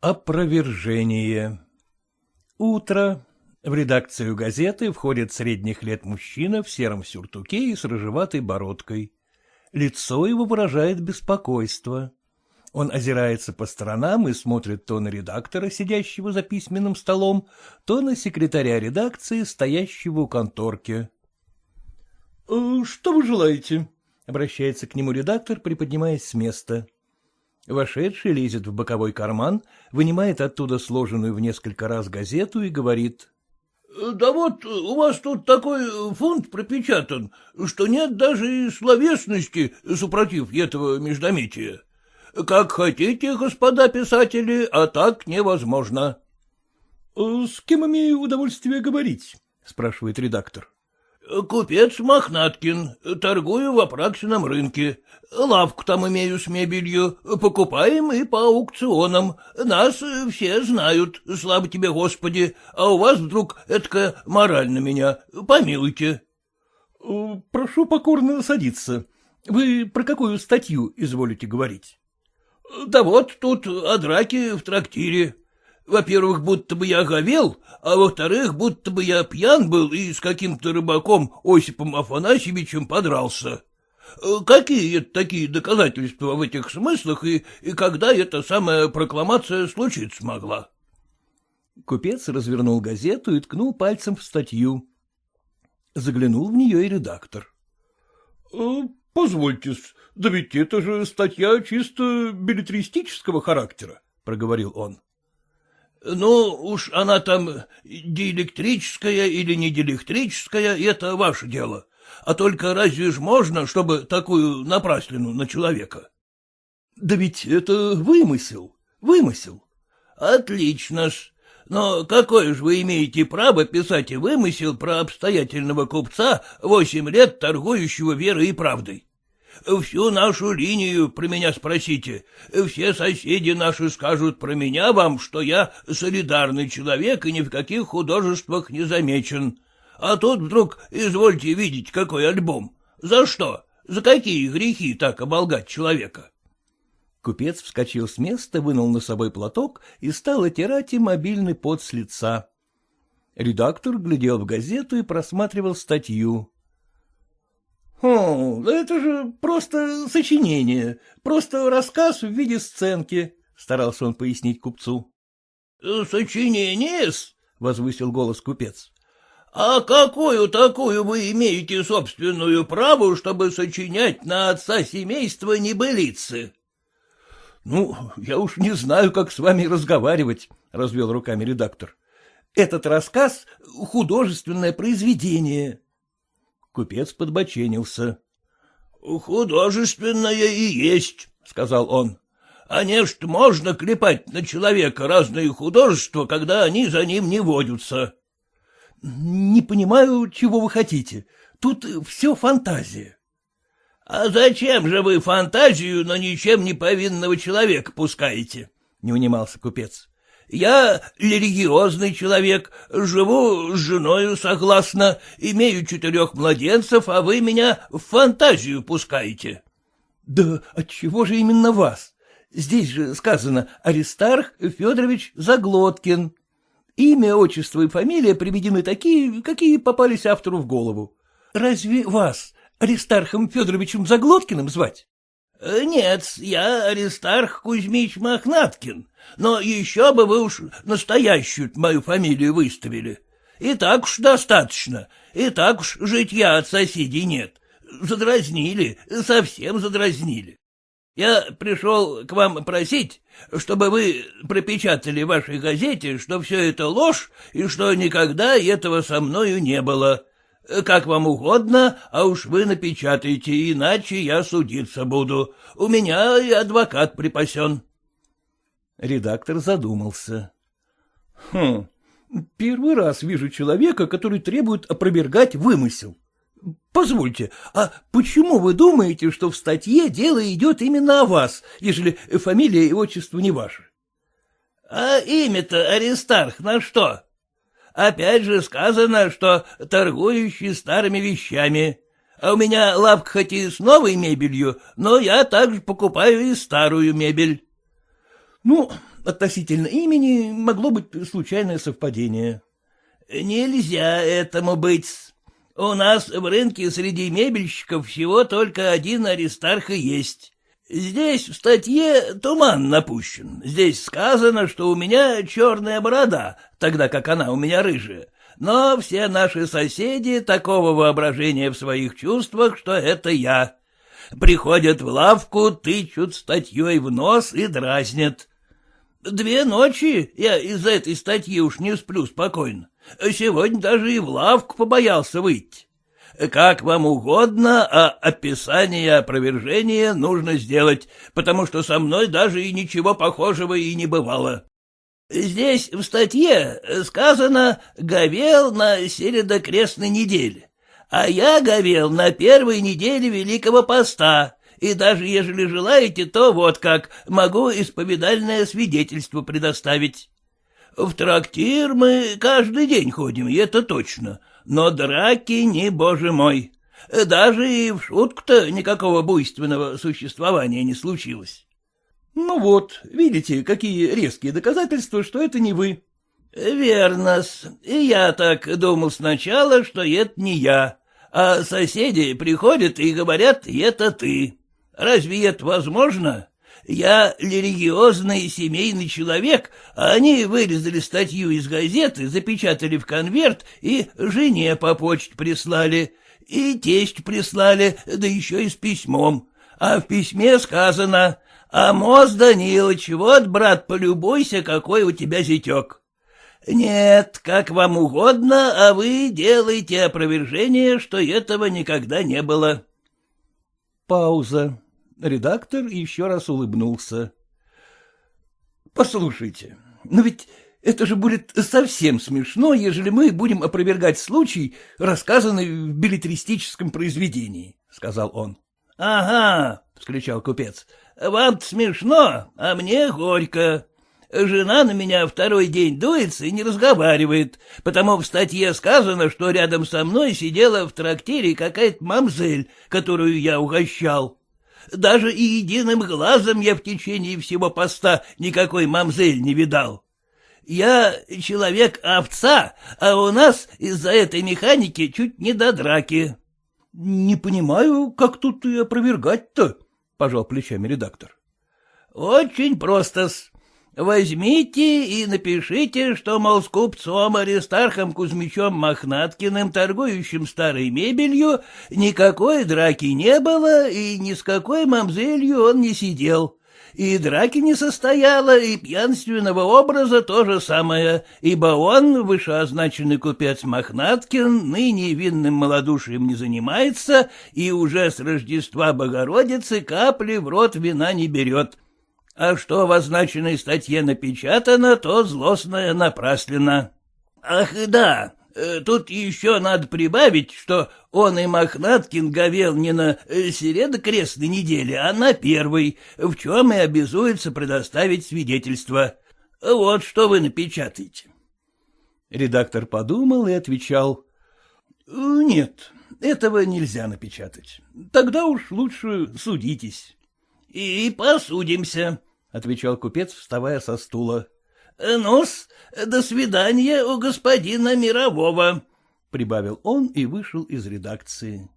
Опровержение Утро. В редакцию газеты входит средних лет мужчина в сером сюртуке и с рыжеватой бородкой. Лицо его выражает беспокойство. Он озирается по сторонам и смотрит то на редактора, сидящего за письменным столом, то на секретаря редакции, стоящего у конторки. «Э, — Что вы желаете? — обращается к нему редактор, приподнимаясь с места. Вошедший лезет в боковой карман, вынимает оттуда сложенную в несколько раз газету и говорит. — Да вот у вас тут такой фунт пропечатан, что нет даже и словесности супротив этого междометия. Как хотите, господа писатели, а так невозможно. — С кем имею удовольствие говорить? — спрашивает редактор. — Купец Мохнаткин, торгую в Апраксином рынке. Лавку там имею с мебелью, покупаем и по аукционам. Нас все знают, слава тебе, Господи, а у вас вдруг это мораль на меня. Помилуйте. — Прошу покорно садиться. Вы про какую статью изволите говорить? — Да вот тут о драке в трактире. Во-первых, будто бы я говел, а во-вторых, будто бы я пьян был и с каким-то рыбаком Осипом Афанасьевичем подрался. Какие это такие доказательства в этих смыслах и, и когда эта самая прокламация случиться могла? Купец развернул газету и ткнул пальцем в статью. Заглянул в нее и редактор. «Э, — Позвольте, да ведь это же статья чисто билетристического характера, — проговорил он. Ну, уж она там диэлектрическая или не диэлектрическая, это ваше дело. А только разве ж можно, чтобы такую напраслину на человека? — Да ведь это вымысел, вымысел. — Отлично-с. Но какое же вы имеете право писать вымысел про обстоятельного купца, восемь лет торгующего верой и правдой? Всю нашу линию про меня спросите. Все соседи наши скажут про меня вам, что я солидарный человек и ни в каких художествах не замечен. А тут вдруг извольте видеть, какой альбом. За что? За какие грехи так оболгать человека? Купец вскочил с места, вынул на собой платок и стал отирать им мобильный пот с лица. Редактор глядел в газету и просматривал статью. — О, это же просто сочинение, просто рассказ в виде сценки, — старался он пояснить купцу. — Сочинение-с? — возвысил голос купец. — А какую такую вы имеете собственную праву, чтобы сочинять на отца семейства небылицы? — Ну, я уж не знаю, как с вами разговаривать, — развел руками редактор. — Этот рассказ — художественное произведение. Купец подбоченился. — Художественное и есть, — сказал он. — А нечто можно клепать на человека разные художества, когда они за ним не водятся. — Не понимаю, чего вы хотите. Тут все фантазия. — А зачем же вы фантазию на ничем не повинного человека пускаете? — не унимался купец. Я религиозный человек, живу с женою согласно, имею четырех младенцев, а вы меня в фантазию пускаете. — Да отчего же именно вас? Здесь же сказано Аристарх Федорович Заглоткин. Имя, отчество и фамилия приведены такие, какие попались автору в голову. Разве вас Аристархом Федоровичем Заглоткиным звать? Э, — Нет, я Аристарх Кузьмич Мохнаткин, но еще бы вы уж настоящую мою фамилию выставили. И так уж достаточно, и так уж житья от соседей нет. Задразнили, совсем задразнили. Я пришел к вам просить, чтобы вы пропечатали в вашей газете, что все это ложь и что никогда этого со мною не было. Как вам угодно, а уж вы напечатаете, иначе я судиться буду. У меня и адвокат припасен. Редактор задумался. — Хм, первый раз вижу человека, который требует опровергать вымысел. Позвольте, а почему вы думаете, что в статье дело идет именно о вас, ежели фамилия и отчество не ваши? — А имя-то, Аристарх, на что? Опять же сказано, что торгующий старыми вещами. А у меня лавка хоть и с новой мебелью, но я также покупаю и старую мебель. — Ну, относительно имени могло быть случайное совпадение. — Нельзя этому быть. У нас в рынке среди мебельщиков всего только один Аристарх и есть. Здесь в статье туман напущен. Здесь сказано, что у меня черная борода, тогда как она у меня рыжая. Но все наши соседи такого воображения в своих чувствах, что это я. Приходят в лавку, тычут статьей в нос и дразнят. Две ночи я из-за этой статьи уж не сплю спокойно. Сегодня даже и в лавку побоялся выйти. Как вам угодно, а описание опровержения нужно сделать, потому что со мной даже и ничего похожего и не бывало. Здесь в статье сказано «говел на середокрестной неделе», а я говел на первой неделе Великого Поста, и даже ежели желаете, то вот как, могу исповедальное свидетельство предоставить. В трактир мы каждый день ходим, и это точно, но драки не, боже мой. Даже и в шутку-то никакого буйственного существования не случилось. Ну вот, видите, какие резкие доказательства, что это не вы. Верно-с. Я так думал сначала, что это не я. А соседи приходят и говорят, это ты. Разве это возможно? Я религиозный семейный человек, а они вырезали статью из газеты, запечатали в конверт и жене по почте прислали, и тесть прислали, да еще и с письмом. А в письме сказано «Амос Данилович, вот, брат, полюбуйся, какой у тебя зятек». Нет, как вам угодно, а вы делаете опровержение, что этого никогда не было. Пауза. Редактор еще раз улыбнулся. — Послушайте, но ведь это же будет совсем смешно, ежели мы будем опровергать случай, рассказанный в билетристическом произведении, — сказал он. — Ага, — вскричал купец, — вам смешно, а мне горько. Жена на меня второй день дуется и не разговаривает, потому в статье сказано, что рядом со мной сидела в трактире какая-то мамзель, которую я угощал. Даже и единым глазом я в течение всего поста никакой мамзель не видал. Я человек-овца, а у нас из-за этой механики чуть не до драки. — Не понимаю, как тут и опровергать-то, — пожал плечами редактор. — Очень просто-с. Возьмите и напишите, что, мол, с купцом Аристархом Кузьмичем Мохнаткиным, торгующим старой мебелью, никакой драки не было, и ни с какой мамзелью он не сидел. И драки не состояло, и пьянственного образа то же самое, ибо он, вышеозначенный купец Мохнаткин, ныне винным малодушием не занимается и уже с Рождества Богородицы капли в рот вина не берет а что в означенной статье напечатано, то злостное напраслено. Ах, да, э, тут еще надо прибавить, что он и Мохнаткин говел не на э, середо крестной неделе, а на первой, в чем и обязуется предоставить свидетельство. Вот что вы напечатаете. Редактор подумал и отвечал. «Э, — Нет, этого нельзя напечатать. Тогда уж лучше судитесь. — И посудимся, — отвечал купец, вставая со стула. — Ну-с, до свидания у господина Мирового, — прибавил он и вышел из редакции.